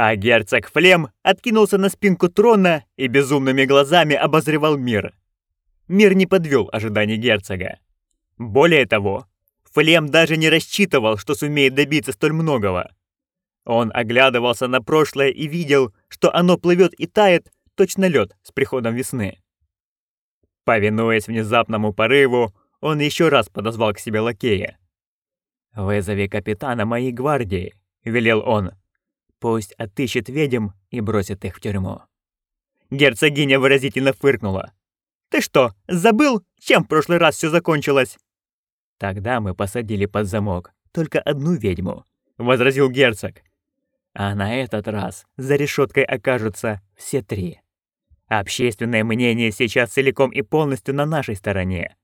А герцог Флем откинулся на спинку трона и безумными глазами обозревал мир. Мир не подвел ожиданий герцога. Более того, Флем даже не рассчитывал, что сумеет добиться столь многого. Он оглядывался на прошлое и видел, что оно плывет и тает, точно лед с приходом весны. Повинуясь внезапному порыву, он еще раз подозвал к себе лакея. «Вызови капитана моей гвардии», — велел он. «Пусть отыщет ведьм и бросит их в тюрьму». Герцогиня выразительно фыркнула. «Ты что, забыл, чем в прошлый раз все закончилось?» «Тогда мы посадили под замок только одну ведьму», — возразил герцог. А на этот раз за решеткой окажутся все три. Общественное мнение сейчас целиком и полностью на нашей стороне.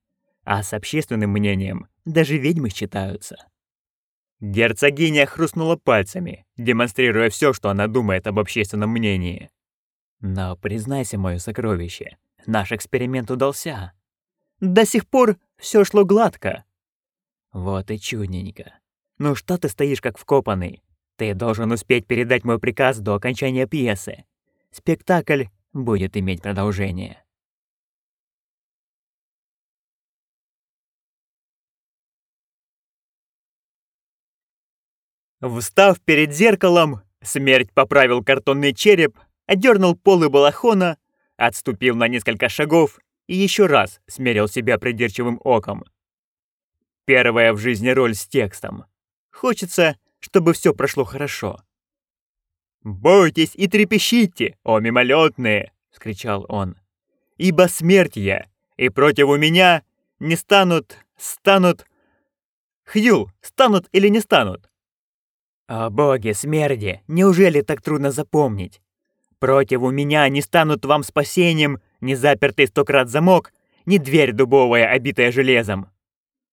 А с общественным мнением даже ведьмы считаются. Герцогиня хрустнула пальцами, демонстрируя все, что она думает об общественном мнении. Но признайся, мое сокровище, наш эксперимент удался. До сих пор все шло гладко. Вот и чудненько. Ну что ты стоишь как вкопанный? Ты должен успеть передать мой приказ до окончания пьесы. Спектакль будет иметь продолжение. Встав перед зеркалом, смерть поправил картонный череп, одернул полы балахона, отступил на несколько шагов и еще раз смерил себя придирчивым оком. Первая в жизни роль с текстом. Хочется чтобы все прошло хорошо. «Бойтесь и трепещите, о мимолетные!» — скричал он. «Ибо смерть я, и против у меня не станут, станут... Хью, станут или не станут?» «О боги, смерди, неужели так трудно запомнить? Против у меня не станут вам спасением ни запертый сто крат замок, ни дверь дубовая, обитая железом.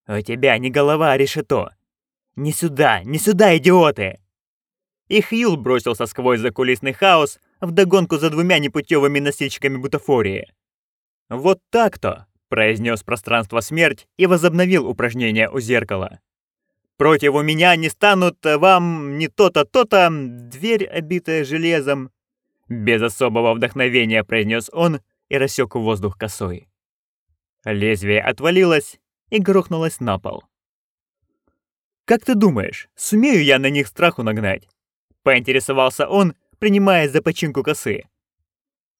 У тебя не голова, а решето, «Не сюда! Не сюда, идиоты!» И Хьюл бросился сквозь закулисный хаос вдогонку за двумя непутевыми носильщиками бутафории. «Вот так-то!» — произнес пространство смерть и возобновил упражнение у зеркала. «Против у меня не станут вам не то-то, то-то, дверь, обитая железом!» Без особого вдохновения произнес он и рассек воздух косой. Лезвие отвалилось и грохнулось на пол. «Как ты думаешь, сумею я на них страху нагнать?» Поинтересовался он, принимая за починку косы.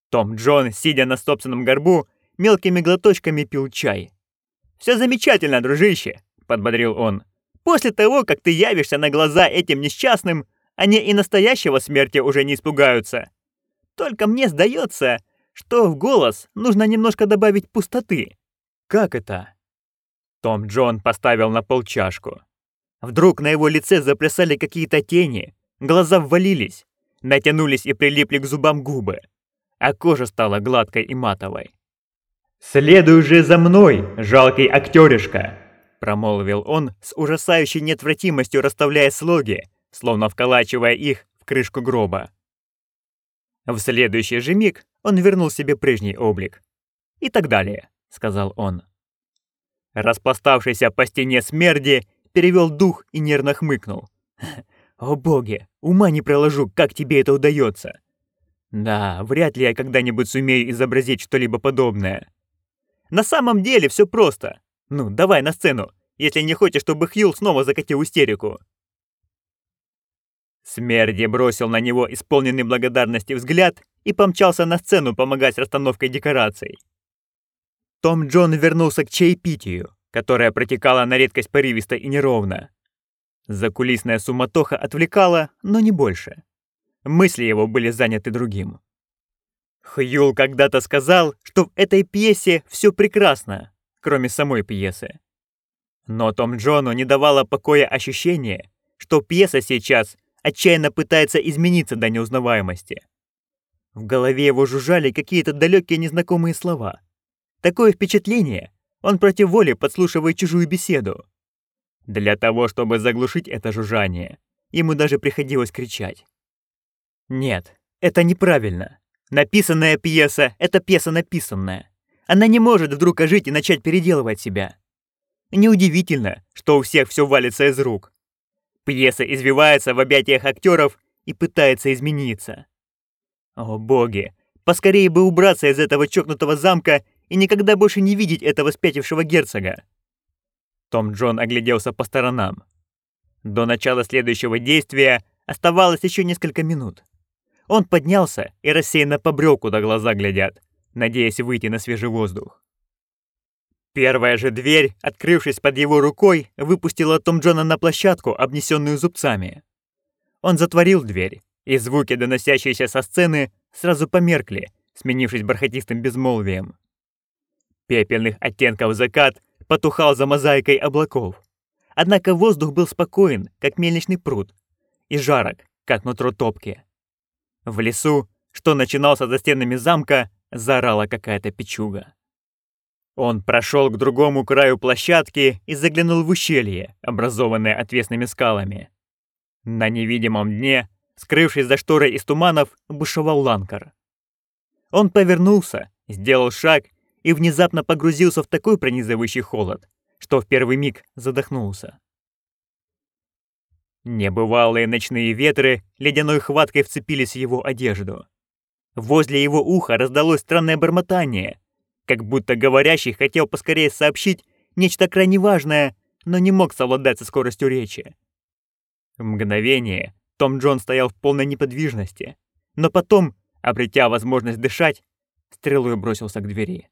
Том Джон, сидя на собственном горбу, мелкими глоточками пил чай. «Все замечательно, дружище», — подбодрил он. «После того, как ты явишься на глаза этим несчастным, они и настоящего смерти уже не испугаются. Только мне сдается, что в голос нужно немножко добавить пустоты». «Как это?» Том Джон поставил на пол чашку. Вдруг на его лице заплясали какие-то тени, глаза ввалились, натянулись и прилипли к зубам губы, а кожа стала гладкой и матовой. «Следуй же за мной, жалкий актеришка!» Промолвил он с ужасающей неотвратимостью расставляя слоги, словно вколачивая их в крышку гроба. В следующий же миг он вернул себе прежний облик. «И так далее», — сказал он. Распластавшийся по стене смерди перевел дух и нервно хмыкнул. «О боги, ума не проложу, как тебе это удается!» «Да, вряд ли я когда-нибудь сумею изобразить что-либо подобное». «На самом деле все просто. Ну, давай на сцену, если не хочешь, чтобы Хьюл снова закатил истерику». Смерди бросил на него исполненный благодарности взгляд и помчался на сцену помогать с расстановкой декораций. Том Джон вернулся к чаепитию, которая протекала на редкость порывисто и неровно. Закулисная суматоха отвлекала, но не больше. Мысли его были заняты другим. Хьюл когда-то сказал, что в этой пьесе все прекрасно, кроме самой пьесы. Но Том Джону не давало покоя ощущение, что пьеса сейчас отчаянно пытается измениться до неузнаваемости. В голове его жужжали какие-то далекие незнакомые слова. Такое впечатление, он против воли подслушивает чужую беседу. Для того, чтобы заглушить это жужжание, ему даже приходилось кричать. Нет, это неправильно. Написанная пьеса — это пьеса написанная. Она не может вдруг ожить и начать переделывать себя. Неудивительно, что у всех все валится из рук. Пьеса извивается в объятиях актеров и пытается измениться. О боги, поскорее бы убраться из этого чокнутого замка и никогда больше не видеть этого спятившего герцога. Том Джон огляделся по сторонам. До начала следующего действия оставалось еще несколько минут. Он поднялся и рассеянно побрел, куда глаза глядят, надеясь выйти на свежий воздух. Первая же дверь, открывшись под его рукой, выпустила Том Джона на площадку, обнесенную зубцами. Он затворил дверь, и звуки, доносящиеся со сцены, сразу померкли, сменившись бархатистым безмолвием. Пепельных оттенков закат потухал за мозаикой облаков. Однако воздух был спокоен, как мельничный пруд, и жарок, как нутро топки. В лесу, что начинался за стенами замка, заорала какая-то печуга. Он прошел к другому краю площадки и заглянул в ущелье, образованное отвесными скалами. На невидимом дне, скрывшись за шторой из туманов, бушевал ланкар. Он повернулся, сделал шаг и внезапно погрузился в такой пронизывающий холод, что в первый миг задохнулся. Небывалые ночные ветры ледяной хваткой вцепились в его одежду. Возле его уха раздалось странное бормотание, как будто говорящий хотел поскорее сообщить нечто крайне важное, но не мог совладать со скоростью речи. В мгновение Том Джон стоял в полной неподвижности, но потом, обретя возможность дышать, стрелой бросился к двери.